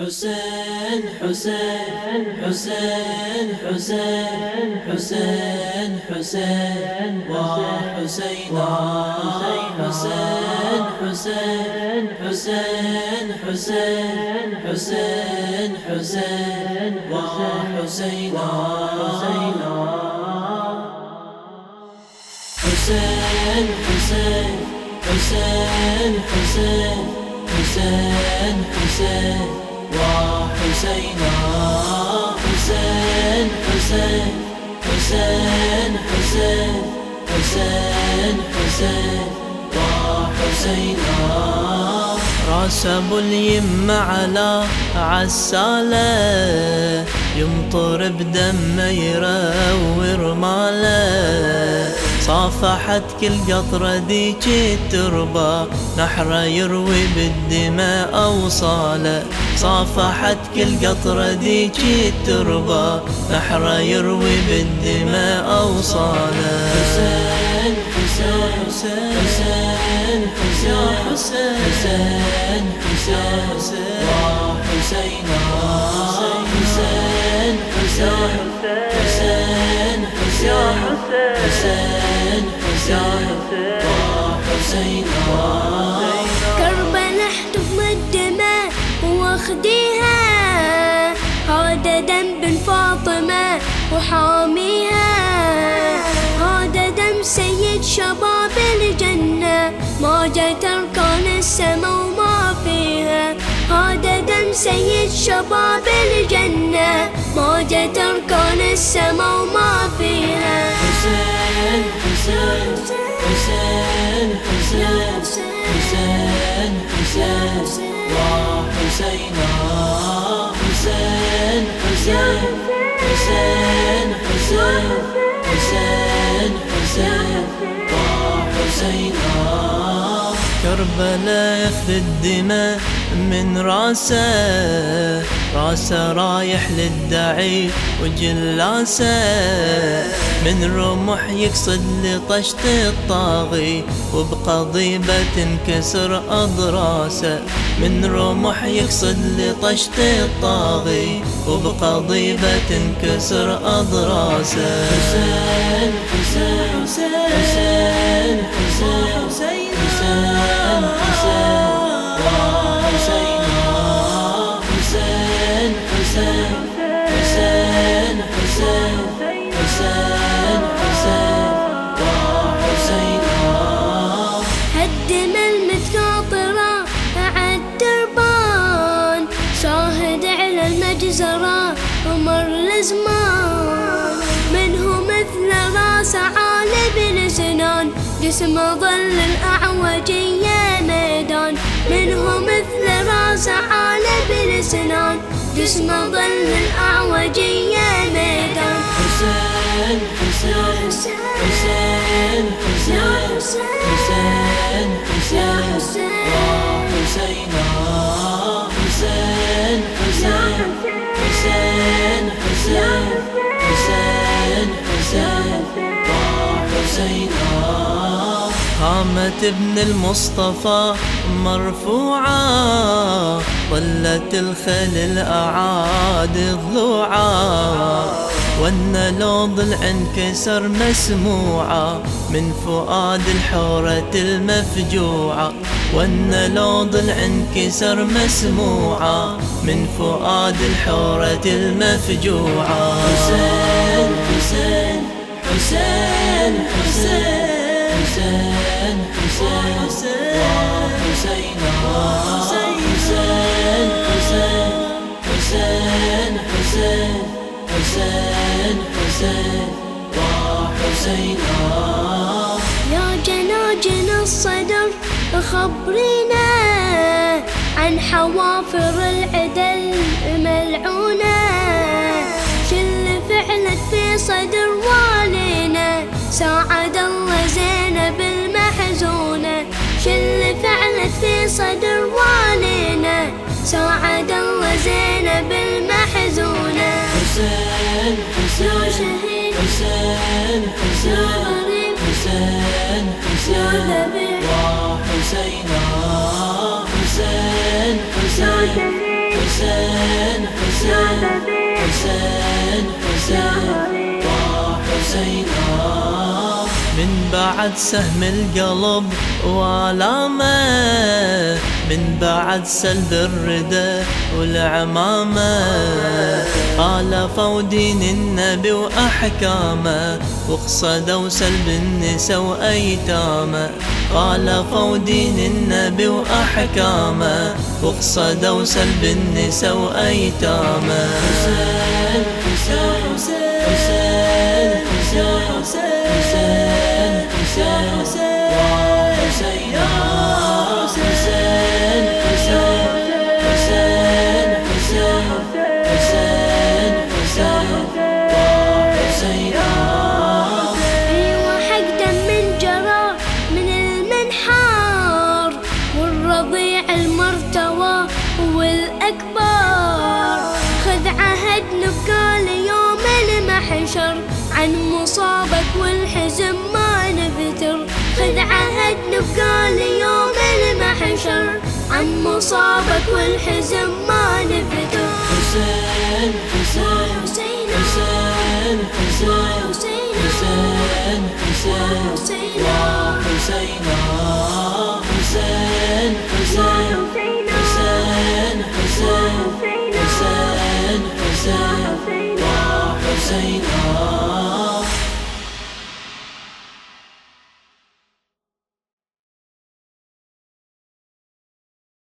حسين حسين حسين حسين حسين حسين وحسينا حسين حسين حسين حسين حسين حسين وحسينا حسين حسين حسين حسين حسين حسين وحسينا حسين حسين حسين حسين حسين حسين وحسينا راس أبو اليم على عسالة يمطر بدم يرور ماله صافحت كل قطرة ذيك التربة نحرة يروي بالدماء أوصاله صافحت كل قطرة ذيك التربة نحرة يروي بالدماء أوصاله حسين حسين حسين حسين حسين حسين حسين حسين وحسينا حسين حسين كربلاء احتضن الدماء واخديها هذا دم بن فاطمة وحاميها. هذا دم سيد شباب الجنة. ما جت أركان السما وما فيها. هذا دم سيد شباب الجنة. ما جت أركان السما وما فيها. حسين حسين. حسين حسين حسين حسين. وحسينا حسين حسين حسين. حسين حسين حسين وحسينا كربلاء ياخذ الدماء من راسه. راسه رايح للدعي وجلاسه من رمح يقصد لطشت الطاغي وبقضيبة تنكسر أضراسه من رمح يقصد لطشت الطاغي وبقضيبة تنكسر أضراسه حسين حسين حسين حسين حسين حسين راس عالب السنان جسم ظل الأعوجية ميدان منه مثل راس عالب السنان جسم ظل الأعوجية ميدان حسين حسين حسين حسين حسين حسين حسين وحسينا قامت ابن المصطفى مرفوعة ظلت الخيل الأعاد ضلوعة. والنلوض العنكسر مسموعة من فؤاد الحورة المفجوعة. والنلوض العنكسر مسموعة من فؤاد الحورة المفجوعة. حسين حسين. حسين حسين حسين حسين وحسينا حسين حسين حسين حسين حسين حسين وحسينا يا جناجن الصدر خبرينا عن حوافر العدل في صدر والينا ساعد الله زينب المحزونة. شل فعلت في صدر والينا ساعد الله زينب المحزونة. حسين حسين شهيد حسين حسين غريب حسين حسين. وحسينا حسين حسين. حسين حسين. حسين حسين بعد سهم القلب والامه من بعد سلب الردى والعمامة خالفوا دين النبي وأحكامه وقصدوا سلب النساء وأيتامه خالفوا دين النبي وأحكامه وقصدوا سلب النساء وأيتامه حسين حسين حسين حسين حسين حسين shadows. عن مصابك والحزن ما نفتر خذ عهد نبقى ليوم المحشر عن مصابك والحزن ما نفتر حسين حسين حسين حسين حسين حسين حسين حسين حسين وحسينا حسين حسين حسين حسين حسين حسين وحسينا